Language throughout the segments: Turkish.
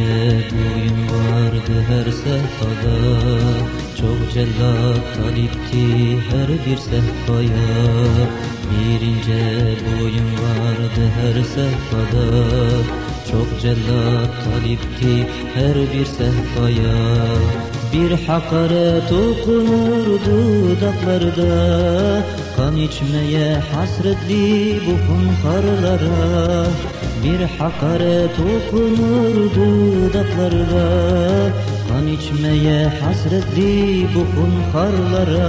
boyun vardı her sehpada Çok cellat talipti her bir sehpaya Bir ince boyun vardı her sehpada Çok cellat talipti her bir sehpaya Bir hakaret okunur dudaklarda. Kan içmeye hasretli bu hunharlara. Bir hakaret okunur dudaklarda. Kan içmeye hasretli bu hunharlara.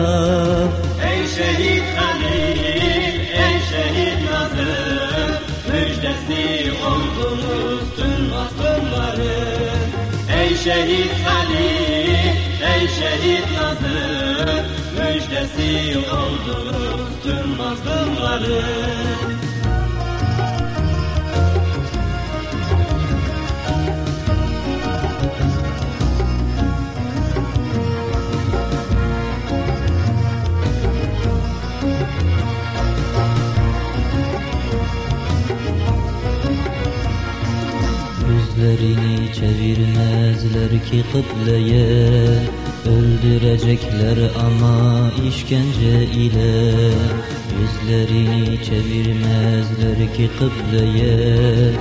Ey şehit Halil, ey şehit Nazım Müjdesi oldunuz tüm mazlumların Ey şehit Halil, şehit Nazım Müjdesi oldunuz tüm mazlumların Yüzlerini çevirmezler ki kıbleye Öldürecekler ama işkence ile. Yüzlerini çevirmezler ki kıbleye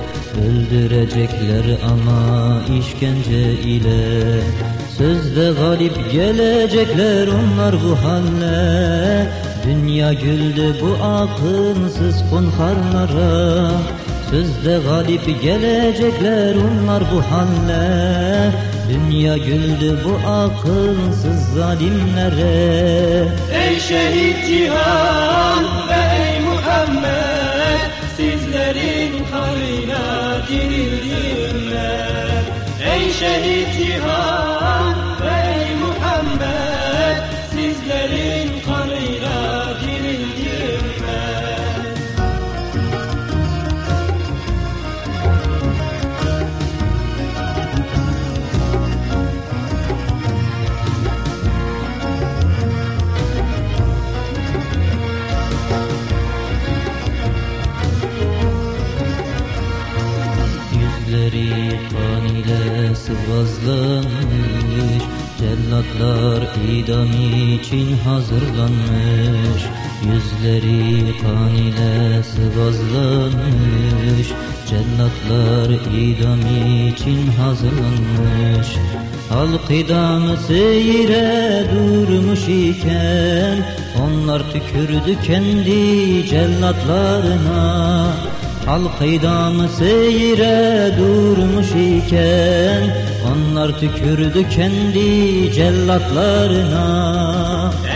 Öldürecekler ama işkence ile. Sözde galip gelecekler onlar bu halle. Dünya güldü bu akınsız funharlara Sözde galip gelecekler onlar bu halle Dünya güldü bu akılsız zalimlere. Ey şehit Cihan ve ey Muhammed Kan ile sıvazlanmış Cellatlar idam için hazırlanmış. Yüzleri kan ile sıvazlanmış Cellatlar idam için hazırlanmış. Halk idamı seyre durmuş iken Onlar tükürdü kendi cellatlarına Halk idamı seyre durmuş iken Onlar tükürdü kendi cellatlarına.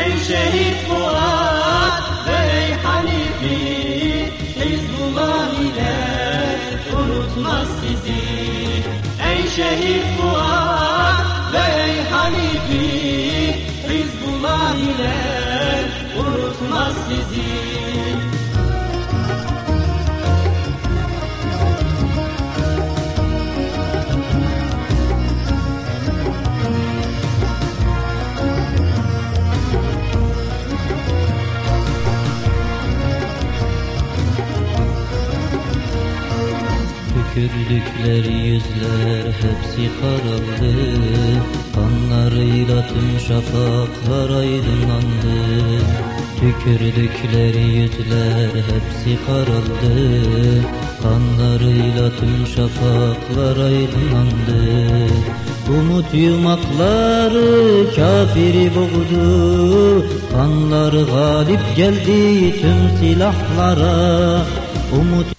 Ey şehit Fuat ve ey Hanifi Hizbullah ile unutmaz sizi. Ey şehit Fuat ve ey Hanifi Hizbullah ile unutmaz sizi Tükürdükleri yüzler hepsi karaldı. Kanlarıyla tüm şafaklar aydınlandı. Tükürdükleri yüzler hepsi karaldı. Kanlarıyla tüm şafaklar aydınlandı. Umut yumakları kafiri boğdu. Kanları galip geldi tüm silahlara. Umut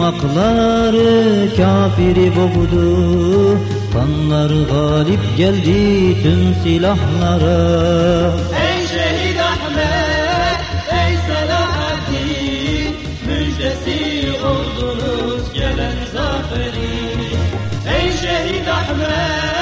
Irmakları kafiri boğdu. Kanlar galip geldi tüm silahlara. Ey şehit Ahmet, ey Selahattin Müjdesi oldunuz gelen zaferi. Ey şehit Ahmet